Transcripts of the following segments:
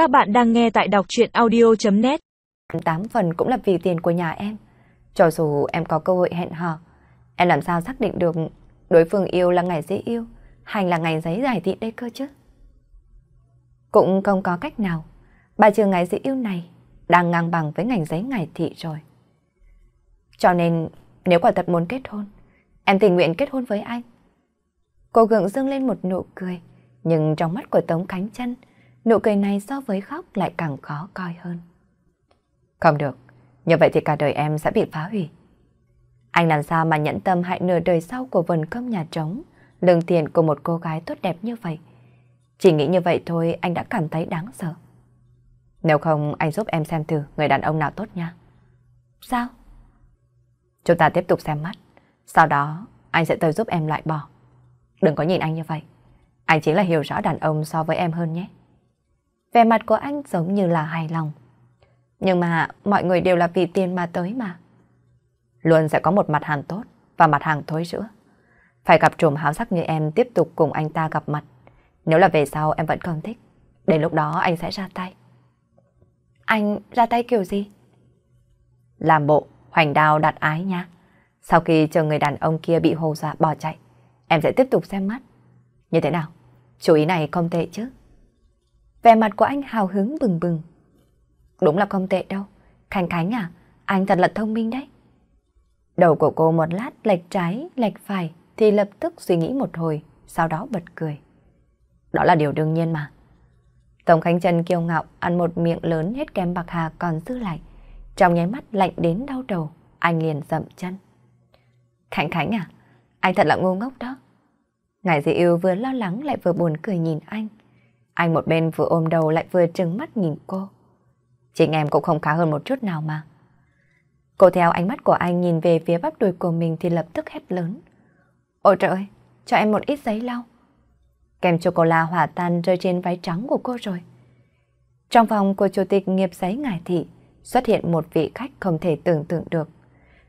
Các bạn đang nghe tại đọc chuyện audio.net Tám phần cũng là vì tiền của nhà em. Cho dù em có cơ hội hẹn hò, em làm sao xác định được đối phương yêu là ngày giấy yêu hay là ngày giấy giải thị đây cơ chứ? Cũng không có cách nào. Bà trường ngày giấy yêu này đang ngang bằng với ngành giấy ngày thị rồi. Cho nên nếu quả thật muốn kết hôn, em tình nguyện kết hôn với anh. Cô gượng dương lên một nụ cười, nhưng trong mắt của Tống Khánh Trân, nụ cười này so với khóc lại càng khó coi hơn. Không được, như vậy thì cả đời em sẽ bị phá hủy. Anh làm sao mà nhẫn tâm hại nửa đời sau của vườn cơm nhà trống, lương tiền của một cô gái tốt đẹp như vậy. Chỉ nghĩ như vậy thôi anh đã cảm thấy đáng sợ. Nếu không anh giúp em xem thử người đàn ông nào tốt nha. Sao? Chúng ta tiếp tục xem mắt. Sau đó anh sẽ tới giúp em loại bỏ. Đừng có nhìn anh như vậy. Anh chỉ là hiểu rõ đàn ông so với em hơn nhé. Vẻ mặt của anh giống như là hài lòng. Nhưng mà mọi người đều là vì tiền mà tới mà. Luôn sẽ có một mặt hàng tốt và mặt hàng thối rữa. Phải gặp trùm háo sắc như em tiếp tục cùng anh ta gặp mặt. Nếu là về sau em vẫn không thích, đến lúc đó anh sẽ ra tay. Anh ra tay kiểu gì? Làm bộ, hoành đao đặt ái nha. Sau khi chờ người đàn ông kia bị hồ dọa bỏ chạy, em sẽ tiếp tục xem mắt. Như thế nào? Chú ý này không tệ chứ? Vẻ mặt của anh hào hứng bừng bừng. Đúng là không tệ đâu. Khánh Khánh à, anh thật là thông minh đấy. Đầu của cô một lát lệch trái, lệch phải thì lập tức suy nghĩ một hồi, sau đó bật cười. Đó là điều đương nhiên mà. Tổng Khánh Trần kiêu ngạo ăn một miệng lớn hết kem bạc hà còn dư lại. Trong nháy mắt lạnh đến đau đầu, anh liền dậm chân. Khánh Khánh à, anh thật là ngu ngốc đó. Ngài dị yêu vừa lo lắng lại vừa buồn cười nhìn anh. Anh một bên vừa ôm đầu lại vừa trừng mắt nhìn cô. Chính em cũng không khá hơn một chút nào mà. Cô theo ánh mắt của anh nhìn về phía bắp đùi của mình thì lập tức hét lớn. Ôi trời ơi, cho em một ít giấy lau. Kem chocolate hỏa tan rơi trên váy trắng của cô rồi. Trong phòng của chủ tịch nghiệp giấy ngài thị xuất hiện một vị khách không thể tưởng tượng được.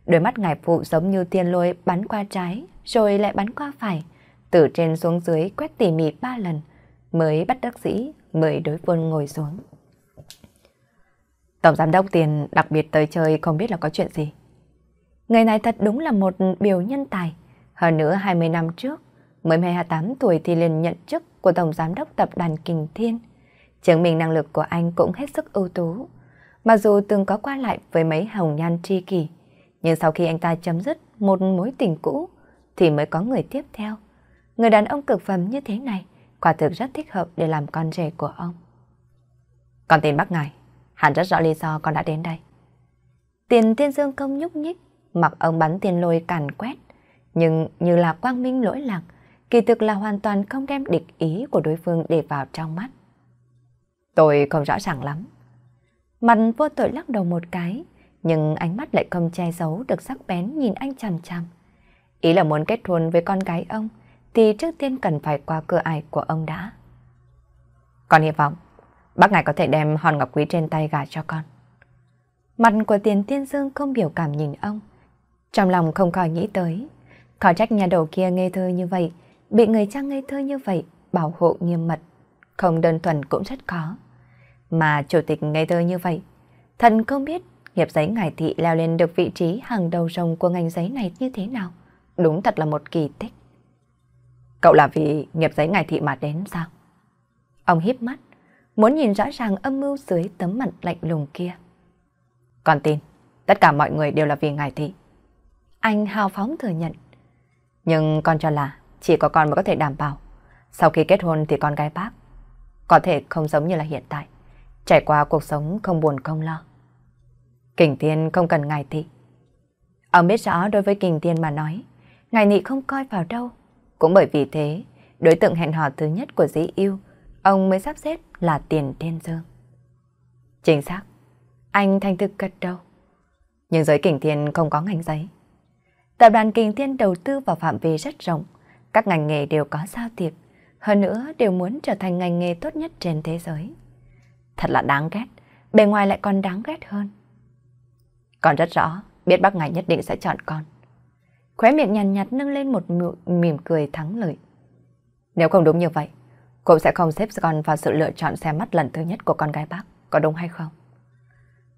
Đôi mắt ngài phụ giống như tiên lôi bắn qua trái rồi lại bắn qua phải, từ trên xuống dưới quét tỉ mỉ ba lần mới bắt đắc dĩ mời đối phương ngồi xuống. Tổng giám đốc tiền đặc biệt tới chơi không biết là có chuyện gì. Người này thật đúng là một biểu nhân tài. Hơn nữa 20 năm trước, mới 28 tuổi thì liền nhận chức của Tổng Giám đốc Tập đoàn Kình Thiên. Chứng minh năng lực của anh cũng hết sức ưu tú. Mặc dù từng có qua lại với mấy hồng nhan tri kỷ, nhưng sau khi anh ta chấm dứt một mối tình cũ, thì mới có người tiếp theo. Người đàn ông cực phẩm như thế này, quả thực rất thích hợp để làm con rể của ông. Con tiền bác ngài, hẳn rất rõ lý do con đã đến đây. Tiền tiên dương công nhúc nhích, mặc ông bắn tiền lôi càn quét, nhưng như là quang minh lỗi lạc, kỳ thực là hoàn toàn không đem địch ý của đối phương để vào trong mắt. Tôi không rõ ràng lắm. Mặt vô tội lắc đầu một cái, nhưng ánh mắt lại không che giấu được sắc bén nhìn anh chằm chằm. Ý là muốn kết hôn với con gái ông, thì trước tiên cần phải qua cửa ải của ông đã. Con hy vọng, bác ngài có thể đem hòn ngọc quý trên tay gà cho con. Mặt của tiền tiên dương không biểu cảm nhìn ông. Trong lòng không khỏi nghĩ tới. Khó trách nhà đầu kia ngây thơ như vậy, bị người trang ngây thơ như vậy, bảo hộ nghiêm mật. Không đơn thuần cũng rất khó. Mà chủ tịch ngây thơ như vậy, thần không biết nghiệp giấy ngải thị leo lên được vị trí hàng đầu rồng của ngành giấy này như thế nào. Đúng thật là một kỳ tích. Cậu là vì nghiệp giấy ngài thị mà đến sao? Ông híp mắt, muốn nhìn rõ ràng âm mưu dưới tấm mặt lạnh lùng kia. Con tin, tất cả mọi người đều là vì ngài thị. Anh hào phóng thừa nhận. Nhưng con cho là chỉ có con mới có thể đảm bảo. Sau khi kết hôn thì con gái bác có thể không giống như là hiện tại. Trải qua cuộc sống không buồn không lo. Kình Tiên không cần ngài thị. Ông biết rõ đối với Kình Tiên mà nói, ngài nị không coi vào đâu. Cũng bởi vì thế, đối tượng hẹn hò thứ nhất của dĩ yêu, ông mới sắp xếp là tiền thiên dương. Chính xác, anh thành thực gật đầu. Nhưng giới kình thiên không có ngành giấy. Tập đoàn kình thiên đầu tư vào phạm vi rất rộng, các ngành nghề đều có giao thiệp, hơn nữa đều muốn trở thành ngành nghề tốt nhất trên thế giới. Thật là đáng ghét, bề ngoài lại còn đáng ghét hơn. Còn rất rõ, biết bác ngài nhất định sẽ chọn con. Khóe miệng nhàn nhạt nâng lên một mỉm cười thắng lợi. Nếu không đúng như vậy, cũng sẽ không xếp con vào sự lựa chọn xem mắt lần thứ nhất của con gái bác, có đúng hay không?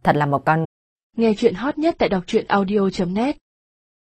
Thật là một con... Nghe chuyện hot nhất tại đọc truyện audio.net